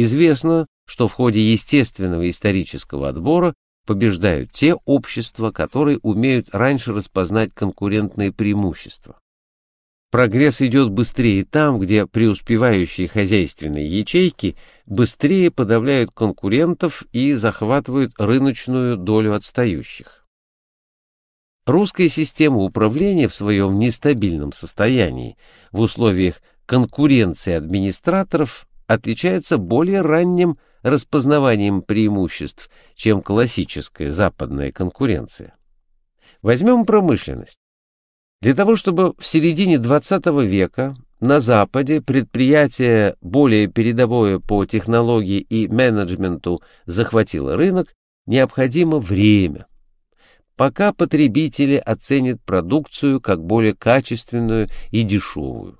Известно, что в ходе естественного исторического отбора побеждают те общества, которые умеют раньше распознать конкурентные преимущества. Прогресс идет быстрее там, где преуспевающие хозяйственные ячейки быстрее подавляют конкурентов и захватывают рыночную долю отстающих. Русская система управления в своем нестабильном состоянии в условиях конкуренции администраторов отличается более ранним распознаванием преимуществ, чем классическая западная конкуренция. Возьмем промышленность. Для того, чтобы в середине XX века на Западе предприятие более передовое по технологии и менеджменту захватило рынок, необходимо время. Пока потребители оценят продукцию как более качественную и дешевую.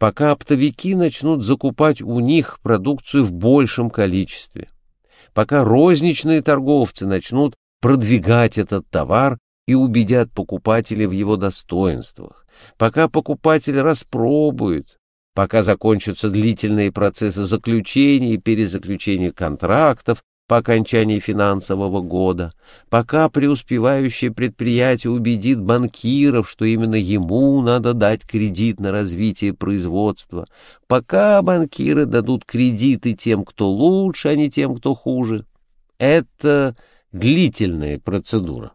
Пока оптовики начнут закупать у них продукцию в большем количестве. Пока розничные торговцы начнут продвигать этот товар и убедят покупателя в его достоинствах, пока покупатель распробует, пока закончатся длительные процессы заключения и перезаключения контрактов по окончании финансового года, пока преуспевающее предприятие убедит банкиров, что именно ему надо дать кредит на развитие производства, пока банкиры дадут кредиты тем, кто лучше, а не тем, кто хуже. Это длительная процедура.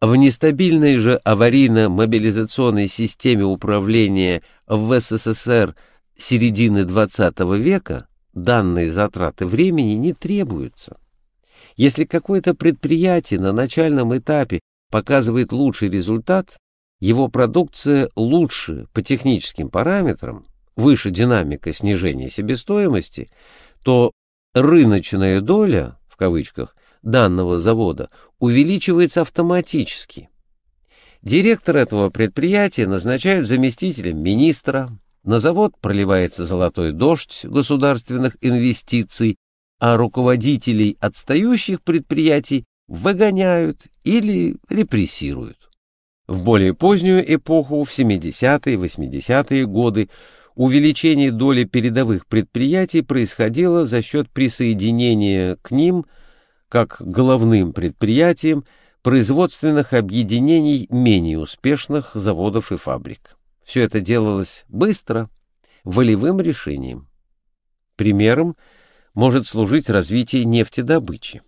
В нестабильной же аварийно-мобилизационной системе управления в СССР середины XX века данные затраты времени не требуются. Если какое-то предприятие на начальном этапе показывает лучший результат, его продукция лучше по техническим параметрам, выше динамика снижения себестоимости, то рыночная доля, в кавычках, данного завода увеличивается автоматически. Директор этого предприятия назначают заместителем министра, на завод проливается золотой дождь государственных инвестиций, а руководителей отстающих предприятий выгоняют или репрессируют. В более позднюю эпоху, в 70-е 80-е годы, увеличение доли передовых предприятий происходило за счет присоединения к ним – как головным предприятием производственных объединений менее успешных заводов и фабрик. Все это делалось быстро, волевым решением. Примером может служить развитие нефтедобычи.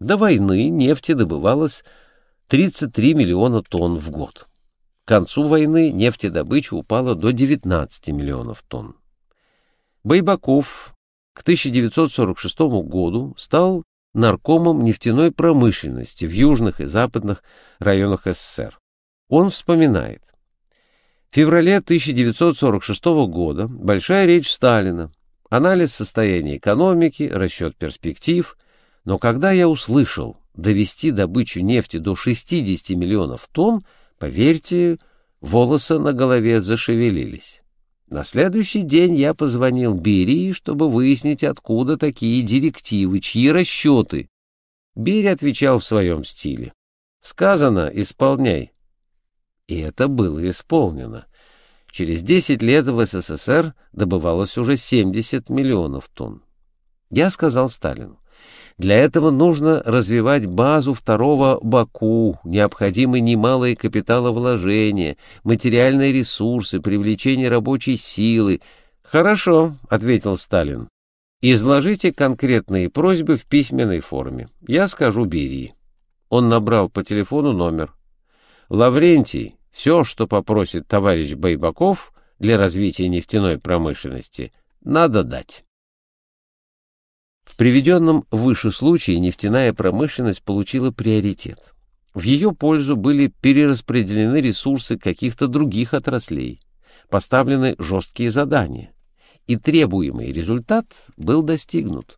До войны нефти добывалось 33 миллиона тонн в год. К концу войны нефтедобыча упала до 19 миллионов тонн. Байбаков к 1946 году стал наркомом нефтяной промышленности в южных и западных районах СССР. Он вспоминает. Феврале 1946 года большая речь Сталина, анализ состояния экономики, расчет перспектив, но когда я услышал довести добычу нефти до 60 миллионов тонн, поверьте, волосы на голове зашевелились. На следующий день я позвонил Берии, чтобы выяснить, откуда такие директивы, чьи расчеты. Берия отвечал в своем стиле. «Сказано, исполняй». И это было исполнено. Через 10 лет в СССР добывалось уже 70 миллионов тонн. Я сказал Сталину, для этого нужно развивать базу второго Баку, необходимы немалые капиталовложения, материальные ресурсы, привлечение рабочей силы. «Хорошо», — ответил Сталин. «Изложите конкретные просьбы в письменной форме. Я скажу Берии». Он набрал по телефону номер. «Лаврентий, все, что попросит товарищ Байбаков для развития нефтяной промышленности, надо дать». В приведенном выше случае нефтяная промышленность получила приоритет. В ее пользу были перераспределены ресурсы каких-то других отраслей, поставлены жесткие задания, и требуемый результат был достигнут.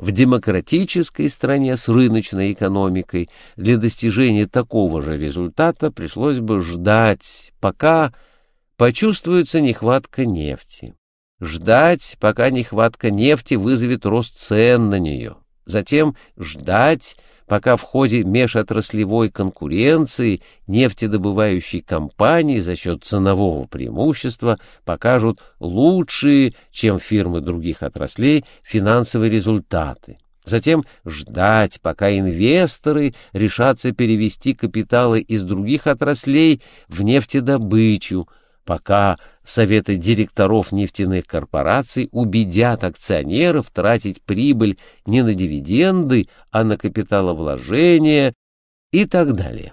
В демократической стране с рыночной экономикой. Для достижения такого же результата пришлось бы ждать, пока почувствуется нехватка нефти. Ждать, пока нехватка нефти вызовет рост цен на нее, затем ждать, пока в ходе межотраслевой конкуренции нефтедобывающие компании за счет ценового преимущества покажут лучшие, чем фирмы других отраслей, финансовые результаты. Затем ждать, пока инвесторы решатся перевести капиталы из других отраслей в нефтедобычу, пока советы директоров нефтяных корпораций убедят акционеров тратить прибыль не на дивиденды, а на капиталовложения и так далее.